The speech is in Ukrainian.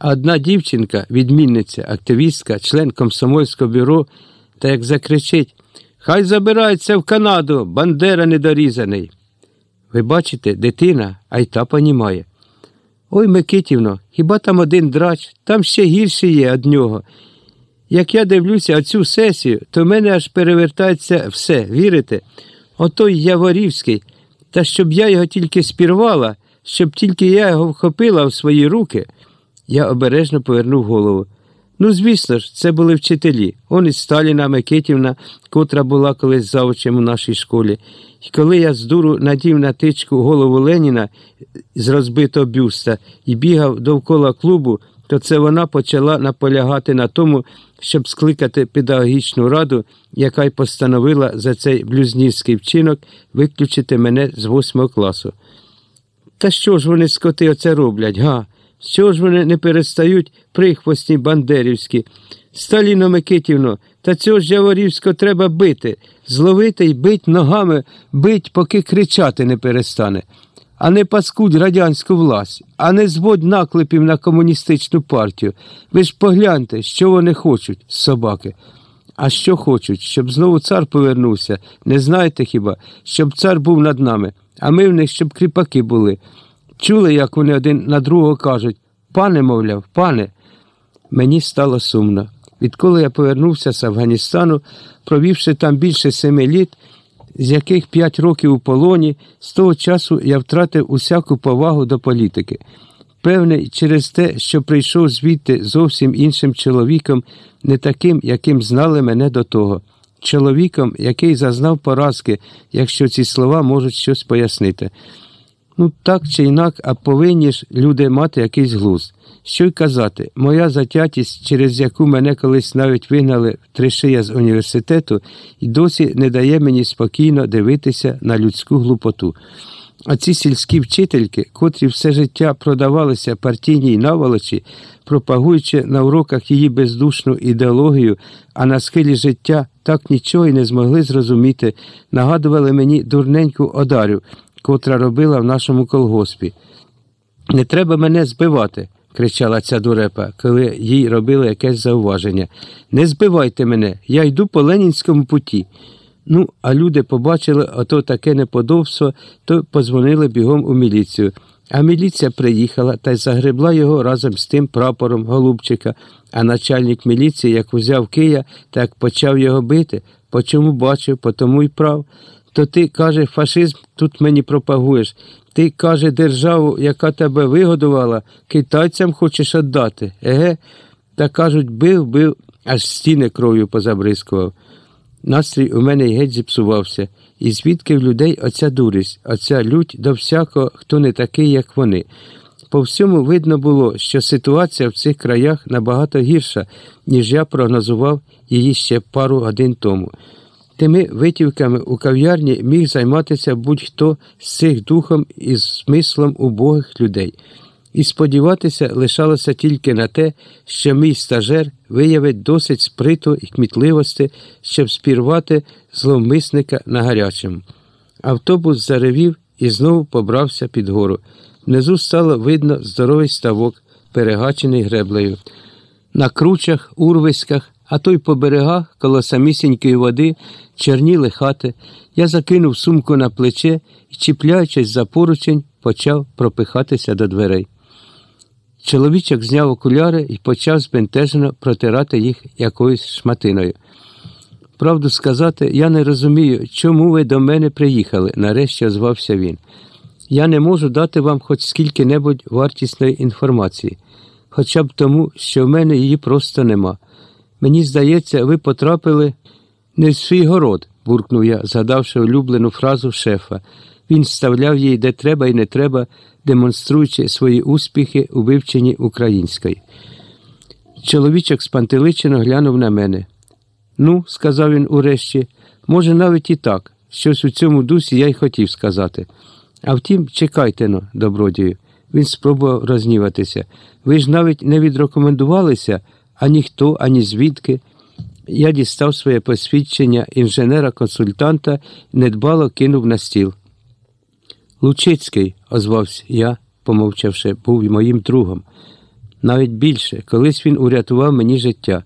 Одна дівчинка, відмінниця, активістка, член комсомольського бюро, та як закричить Хай забирається в Канаду, Бандера недорізаний. Ви бачите, дитина, а й та понімає. Ой, Микитівно, хіба там один драч, там ще гірше є од нього. Як я дивлюся оцю сесію, то в мене аж перевертається все, вірите? Отой Яворівський, та щоб я його тільки спірвала, щоб тільки я його вхопила в свої руки. Я обережно повернув голову. Ну, звісно ж, це були вчителі. Он і Сталіна Микитівна, котра була колись завучем у нашій школі. І коли я з дуру надів на тичку голову Леніна з розбитого бюста і бігав довкола клубу, то це вона почала наполягати на тому, щоб скликати педагогічну раду, яка й постановила за цей блюзнівський вчинок виключити мене з восьмого класу. Та що ж вони скоти оце роблять, га? Що ж вони не перестають прихвостні бандерівські? Сталіно Микитівно, та цього ж Яворівського треба бити, зловити й бить ногами, бить, поки кричати не перестане. А не паскудь радянську власть, а не зводь наклепів на комуністичну партію. Ви ж погляньте, що вони хочуть, собаки. А що хочуть, щоб знову цар повернувся, не знаєте хіба, щоб цар був над нами, а ми в них, щоб кріпаки були. Чули, як вони один на другого кажуть пане, мовляв, пане. Мені стало сумно. Відколи я повернувся з Афганістану, провівши там більше семи літ, з яких п'ять років у полоні, з того часу я втратив усяку повагу до політики. Певне, через те, що прийшов звідти зовсім іншим чоловіком, не таким, яким знали мене до того, чоловіком, який зазнав поразки, якщо ці слова можуть щось пояснити. Ну, так чи інак, а повинні ж люди мати якийсь глузд. Що й казати, моя затятість, через яку мене колись навіть вигнали в тришия з університету, і досі не дає мені спокійно дивитися на людську глупоту. А ці сільські вчительки, котрі все життя продавалися партійній наволочі, пропагуючи на уроках її бездушну ідеологію, а на схилі життя так нічого й не змогли зрозуміти, нагадували мені дурненьку одарю котра робила в нашому колгоспі. Не треба мене збивати, кричала ця дурепа, коли їй робили якесь зауваження. Не збивайте мене, я йду по Ленінському путі. Ну, а люди побачили ото таке неподобство, то позвонили бігом у міліцію. А міліція приїхала та й загребла його разом з тим прапором голубчика, а начальник міліції, як узяв Кия, так почав його бити. По чому бачив, по тому й прав. То ти, каже, фашизм тут мені пропагуєш. Ти, каже, державу, яка тебе вигодувала, китайцям хочеш віддати. Еге? Та кажуть, бив, бив, аж стіни кров'ю позабризкував. Настрій у мене й геть зіпсувався, і звідки в людей оця дурість, оця лють до всякого, хто не такий, як вони. По всьому видно було, що ситуація в цих краях набагато гірша, ніж я прогнозував її ще пару годин тому. Тими витівками у кав'ярні міг займатися будь-хто з цих духом і смислом убогих людей, і сподіватися лишалося тільки на те, що мій стажер виявить досить сприту і кмітливості, щоб спірвати зловмисника на гарячому. Автобус заревів і знову побрався під гору. Внизу стало видно здоровий ставок, перегачений греблею. На кручах, урвиськах а то й по берегах, коло самісінької води, черніли хати. Я закинув сумку на плече і, чіпляючись за поручень, почав пропихатися до дверей. Чоловічок зняв окуляри і почав збентежено протирати їх якоюсь шматиною. Правду сказати, я не розумію, чому ви до мене приїхали, нарешті озвався він. Я не можу дати вам хоч скільки-небудь вартісної інформації, хоча б тому, що в мене її просто нема. Мені здається, ви потрапили не в свій город, буркнув я, згадавши улюблену фразу шефа. Він вставляв її де треба і не треба, демонструючи свої успіхи у вивченні української. Чоловічок спантеличено глянув на мене. Ну, сказав він урешті, може, навіть і так. Щось у цьому дусі я й хотів сказати. А втім, чекайте но, добродію. Він спробував розніватися. Ви ж навіть не відрекомендувалися ані хто, ані звідки. Я дістав своє посвідчення інженера-консультанта недбало кинув на стіл. Лучицький, озвався я, помовчавши, був моїм другом. Навіть більше, колись він урятував мені життя.